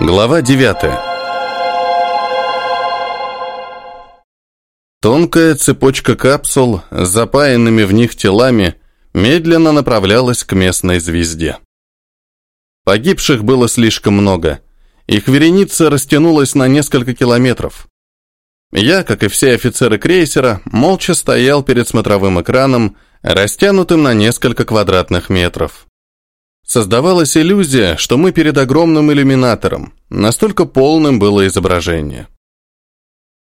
Глава 9 Тонкая цепочка капсул с запаянными в них телами медленно направлялась к местной звезде. Погибших было слишком много. Их вереница растянулась на несколько километров. Я, как и все офицеры крейсера, молча стоял перед смотровым экраном, растянутым на несколько квадратных метров. Создавалась иллюзия, что мы перед огромным иллюминатором, настолько полным было изображение.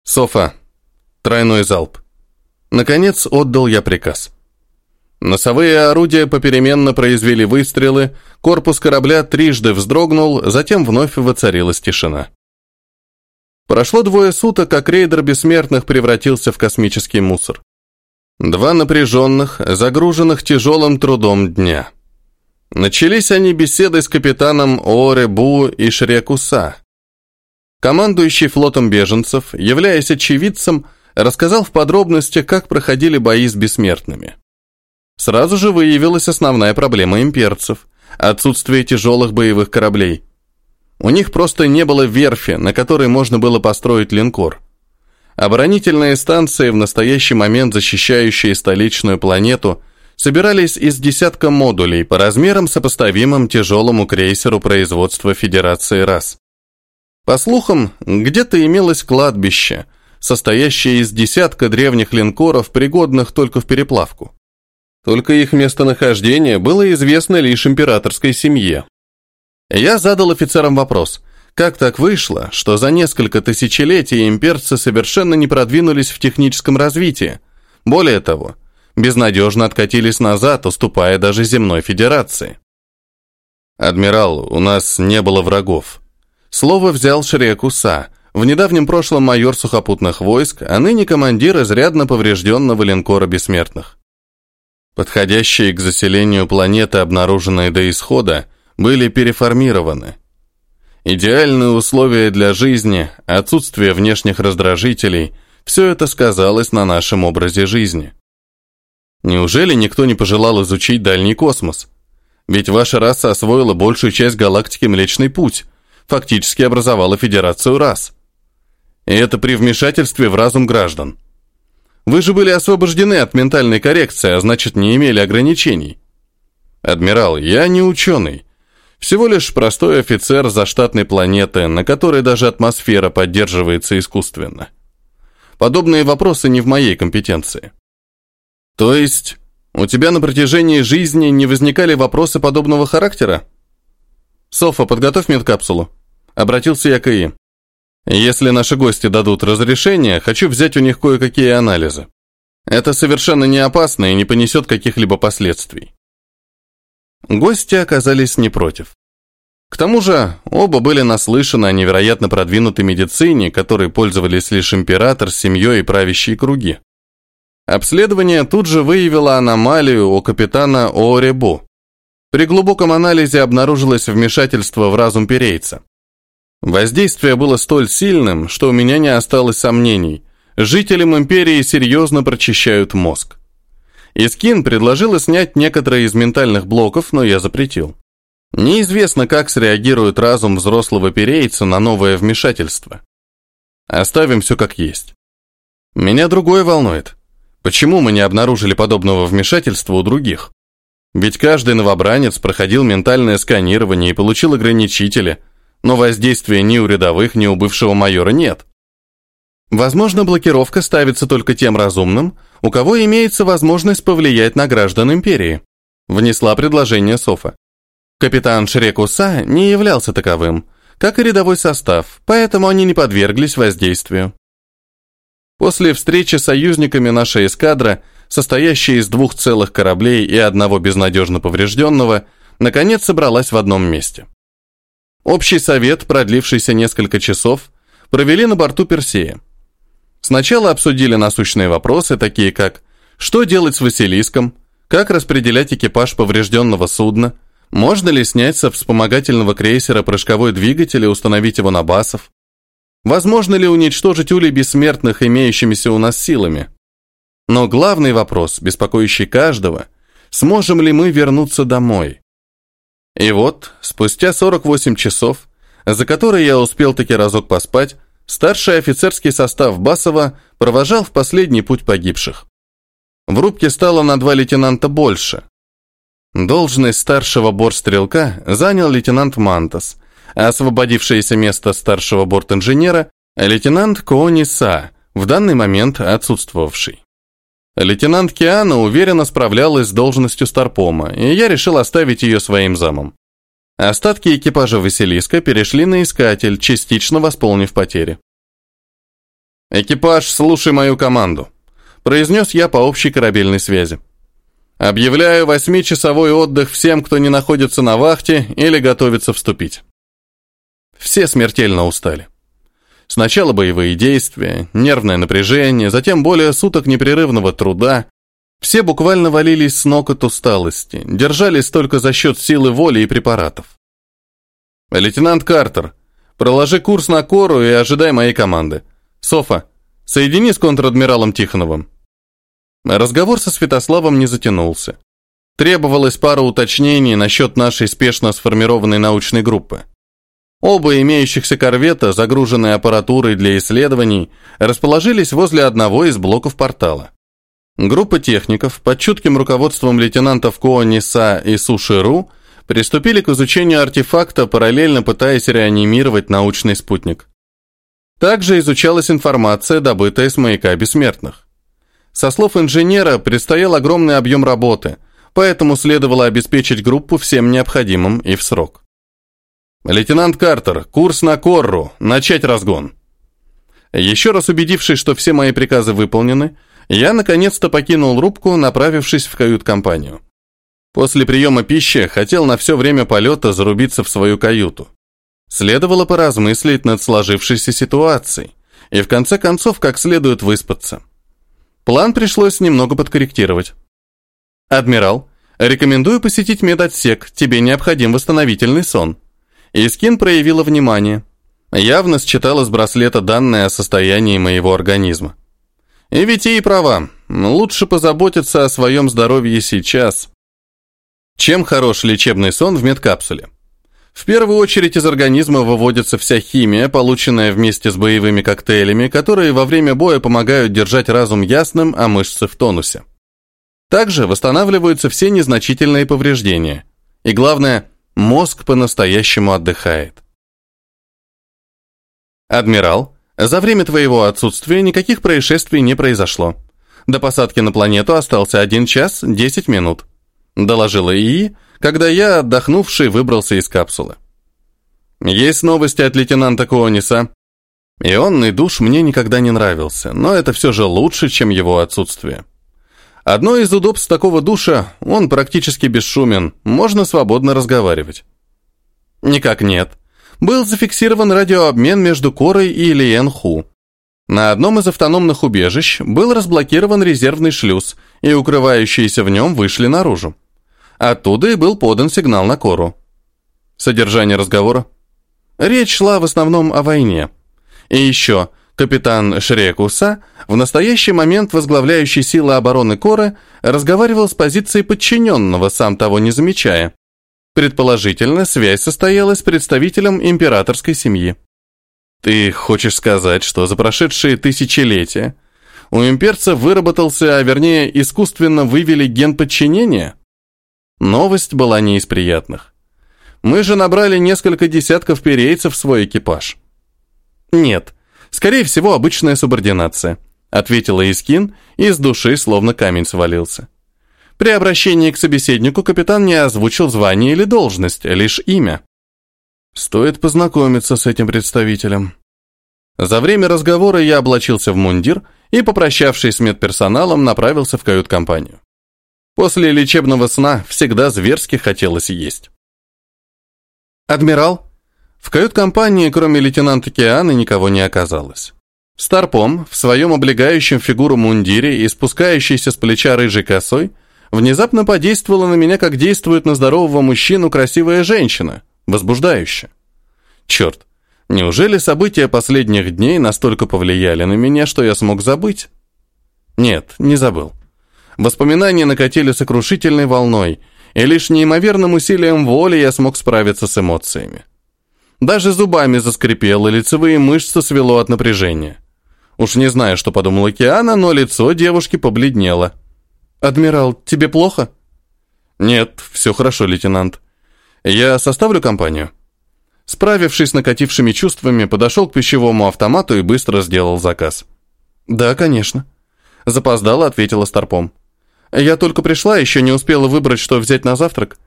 Софа. Тройной залп. Наконец отдал я приказ. Носовые орудия попеременно произвели выстрелы, корпус корабля трижды вздрогнул, затем вновь воцарилась тишина. Прошло двое суток, как рейдер бессмертных превратился в космический мусор. Два напряженных, загруженных тяжелым трудом дня. Начались они беседой с капитаном Оре Бу и Шрекуса. Командующий флотом беженцев, являясь очевидцем, рассказал в подробностях, как проходили бои с бессмертными. Сразу же выявилась основная проблема имперцев – отсутствие тяжелых боевых кораблей. У них просто не было верфи, на которой можно было построить линкор. Оборонительные станции, в настоящий момент защищающие столичную планету – собирались из десятка модулей по размерам сопоставимым тяжелому крейсеру производства Федерации РАС. По слухам, где-то имелось кладбище, состоящее из десятка древних линкоров, пригодных только в переплавку. Только их местонахождение было известно лишь императорской семье. Я задал офицерам вопрос, как так вышло, что за несколько тысячелетий имперцы совершенно не продвинулись в техническом развитии. Более того, безнадежно откатились назад, уступая даже земной федерации. «Адмирал, у нас не было врагов». Слово взял Шрекуса, в недавнем прошлом майор сухопутных войск, а ныне командир изрядно поврежденного линкора бессмертных. Подходящие к заселению планеты, обнаруженные до исхода, были переформированы. Идеальные условия для жизни, отсутствие внешних раздражителей – все это сказалось на нашем образе жизни. Неужели никто не пожелал изучить дальний космос? Ведь ваша раса освоила большую часть галактики Млечный Путь, фактически образовала Федерацию рас. И это при вмешательстве в разум граждан. Вы же были освобождены от ментальной коррекции, а значит, не имели ограничений. Адмирал, я не ученый. Всего лишь простой офицер заштатной планеты, на которой даже атмосфера поддерживается искусственно. Подобные вопросы не в моей компетенции. То есть, у тебя на протяжении жизни не возникали вопросы подобного характера? Софа, подготовь медкапсулу. Обратился я к ИИ. Если наши гости дадут разрешение, хочу взять у них кое-какие анализы. Это совершенно не опасно и не понесет каких-либо последствий. Гости оказались не против. К тому же, оба были наслышаны о невероятно продвинутой медицине, которой пользовались лишь император семьей и правящие круги. Обследование тут же выявило аномалию у капитана Ооребу. При глубоком анализе обнаружилось вмешательство в разум перейца. Воздействие было столь сильным, что у меня не осталось сомнений. Жителям империи серьезно прочищают мозг. Искин предложила снять некоторые из ментальных блоков, но я запретил. Неизвестно, как среагирует разум взрослого перейца на новое вмешательство. Оставим все как есть. Меня другое волнует. Почему мы не обнаружили подобного вмешательства у других? Ведь каждый новобранец проходил ментальное сканирование и получил ограничители, но воздействия ни у рядовых, ни у бывшего майора нет. Возможно, блокировка ставится только тем разумным, у кого имеется возможность повлиять на граждан империи, внесла предложение Софа. Капитан Шрекуса не являлся таковым, как и рядовой состав, поэтому они не подверглись воздействию. После встречи с союзниками наша эскадра, состоящая из двух целых кораблей и одного безнадежно поврежденного, наконец собралась в одном месте. Общий совет, продлившийся несколько часов, провели на борту Персея. Сначала обсудили насущные вопросы, такие как что делать с Василиском, как распределять экипаж поврежденного судна, можно ли снять со вспомогательного крейсера прыжковой двигатель и установить его на басов, Возможно ли уничтожить улей бессмертных имеющимися у нас силами? Но главный вопрос, беспокоящий каждого, сможем ли мы вернуться домой? И вот, спустя 48 часов, за которой я успел таки разок поспать, старший офицерский состав Басова провожал в последний путь погибших. В рубке стало на два лейтенанта больше. Должность старшего бортстрелка занял лейтенант Мантас, освободившееся место старшего бортинженера – лейтенант Коони Са, в данный момент отсутствовавший. Лейтенант Киана уверенно справлялась с должностью старпома, и я решил оставить ее своим замом. Остатки экипажа Василиска перешли на искатель, частично восполнив потери. «Экипаж, слушай мою команду», – произнес я по общей корабельной связи. «Объявляю восьмичасовой отдых всем, кто не находится на вахте или готовится вступить». Все смертельно устали. Сначала боевые действия, нервное напряжение, затем более суток непрерывного труда. Все буквально валились с ног от усталости, держались только за счет силы воли и препаратов. «Лейтенант Картер, проложи курс на Кору и ожидай моей команды. Софа, соедини с контр-адмиралом Тихоновым». Разговор со Святославом не затянулся. Требовалось пара уточнений насчет нашей спешно сформированной научной группы. Оба имеющихся корвета, загруженные аппаратурой для исследований, расположились возле одного из блоков портала. Группа техников под чутким руководством лейтенантов Коониса и Суширу приступили к изучению артефакта, параллельно пытаясь реанимировать научный спутник. Также изучалась информация, добытая с маяка бессмертных. Со слов инженера предстоял огромный объем работы, поэтому следовало обеспечить группу всем необходимым и в срок. «Лейтенант Картер, курс на Корру, начать разгон». Еще раз убедившись, что все мои приказы выполнены, я наконец-то покинул рубку, направившись в кают-компанию. После приема пищи хотел на все время полета зарубиться в свою каюту. Следовало поразмыслить над сложившейся ситуацией и в конце концов как следует выспаться. План пришлось немного подкорректировать. «Адмирал, рекомендую посетить медотсек, тебе необходим восстановительный сон», Искин проявила внимание. Явно считала с браслета данные о состоянии моего организма. И ведь ей права. Лучше позаботиться о своем здоровье сейчас. Чем хорош лечебный сон в медкапсуле? В первую очередь из организма выводится вся химия, полученная вместе с боевыми коктейлями, которые во время боя помогают держать разум ясным, а мышцы в тонусе. Также восстанавливаются все незначительные повреждения. И главное, Мозг по-настоящему отдыхает. Адмирал, за время твоего отсутствия никаких происшествий не произошло. До посадки на планету остался 1 час 10 минут. Доложила ИИ, когда я, отдохнувший, выбрался из капсулы. Есть новости от лейтенанта Куониса. Ионный душ мне никогда не нравился, но это все же лучше, чем его отсутствие. Одно из удобств такого душа, он практически бесшумен, можно свободно разговаривать. Никак нет. Был зафиксирован радиообмен между Корой и Лиен Ху. На одном из автономных убежищ был разблокирован резервный шлюз, и укрывающиеся в нем вышли наружу. Оттуда и был подан сигнал на Кору. Содержание разговора. Речь шла в основном о войне. И еще – Капитан Шрекуса, в настоящий момент возглавляющий силы обороны Коры, разговаривал с позиции подчиненного, сам того не замечая. Предположительно, связь состоялась с представителем императорской семьи. Ты хочешь сказать, что за прошедшие тысячелетия у имперца выработался, а вернее, искусственно вывели ген подчинения? Новость была не из приятных. Мы же набрали несколько десятков перейцев в свой экипаж. Нет, Скорее всего, обычная субординация, ответила Искин, и с души словно камень свалился. При обращении к собеседнику капитан не озвучил звание или должность, лишь имя. Стоит познакомиться с этим представителем. За время разговора я облачился в мундир и, попрощавшись с медперсоналом, направился в кают-компанию. После лечебного сна всегда зверски хотелось есть. «Адмирал», в кают-компании, кроме лейтенанта Кианы, никого не оказалось. Старпом, в своем облегающем фигуру мундире и спускающейся с плеча рыжей косой, внезапно подействовала на меня, как действует на здорового мужчину красивая женщина, возбуждающая. Черт, неужели события последних дней настолько повлияли на меня, что я смог забыть? Нет, не забыл. Воспоминания накатили сокрушительной волной, и лишь неимоверным усилием воли я смог справиться с эмоциями. Даже зубами заскрипел, лицевые мышцы свело от напряжения. Уж не знаю, что подумала Киана, но лицо девушки побледнело. «Адмирал, тебе плохо?» «Нет, все хорошо, лейтенант. Я составлю компанию». Справившись с накатившими чувствами, подошел к пищевому автомату и быстро сделал заказ. «Да, конечно». Запоздала, ответила Старпом. «Я только пришла, еще не успела выбрать, что взять на завтрак.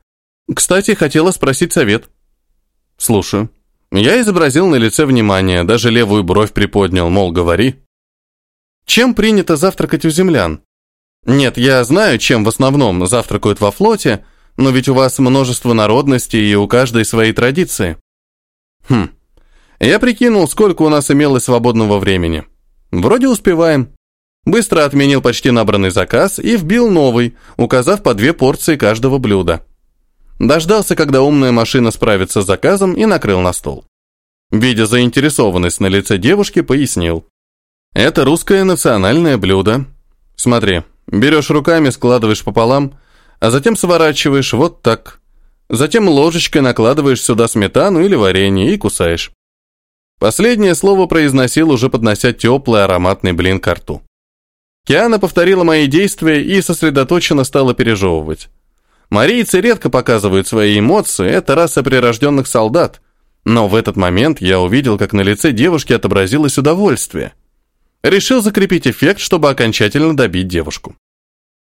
Кстати, хотела спросить совет». «Слушаю». Я изобразил на лице внимание, даже левую бровь приподнял, мол, говори. Чем принято завтракать у землян? Нет, я знаю, чем в основном завтракают во флоте, но ведь у вас множество народностей и у каждой свои традиции. Хм. Я прикинул, сколько у нас имелось свободного времени. Вроде успеваем. Быстро отменил почти набранный заказ и вбил новый, указав по две порции каждого блюда. Дождался, когда умная машина справится с заказом и накрыл на стол. Видя заинтересованность на лице девушки, пояснил. Это русское национальное блюдо. Смотри, берешь руками, складываешь пополам, а затем сворачиваешь вот так. Затем ложечкой накладываешь сюда сметану или варенье и кусаешь. Последнее слово произносил, уже поднося теплый ароматный блин к рту. Киана повторила мои действия и сосредоточенно стала пережевывать. Марийцы редко показывают свои эмоции, это раса прирожденных солдат. Но в этот момент я увидел, как на лице девушки отобразилось удовольствие. Решил закрепить эффект, чтобы окончательно добить девушку.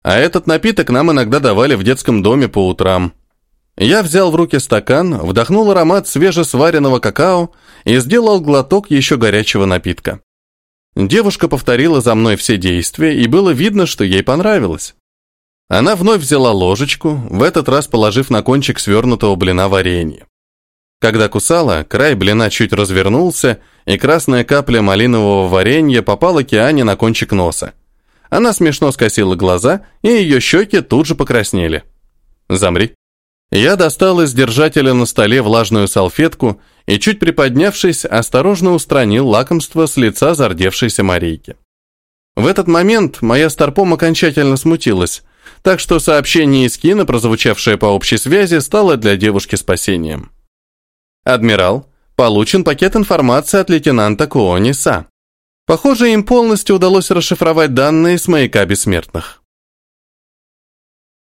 А этот напиток нам иногда давали в детском доме по утрам. Я взял в руки стакан, вдохнул аромат свежесваренного какао и сделал глоток еще горячего напитка. Девушка повторила за мной все действия, и было видно, что ей понравилось. Она вновь взяла ложечку, в этот раз положив на кончик свернутого блина варенье. Когда кусала, край блина чуть развернулся, и красная капля малинового варенья попала Киане на кончик носа. Она смешно скосила глаза, и ее щеки тут же покраснели. «Замри». Я достал из держателя на столе влажную салфетку и, чуть приподнявшись, осторожно устранил лакомство с лица зардевшейся Марийки. В этот момент моя старпом окончательно смутилась, так что сообщение из кино, прозвучавшее по общей связи, стало для девушки спасением. «Адмирал, получен пакет информации от лейтенанта Куони Са. Похоже, им полностью удалось расшифровать данные с маяка бессмертных.